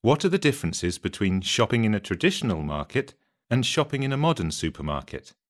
What are the differences between shopping in a traditional market and shopping in a modern supermarket?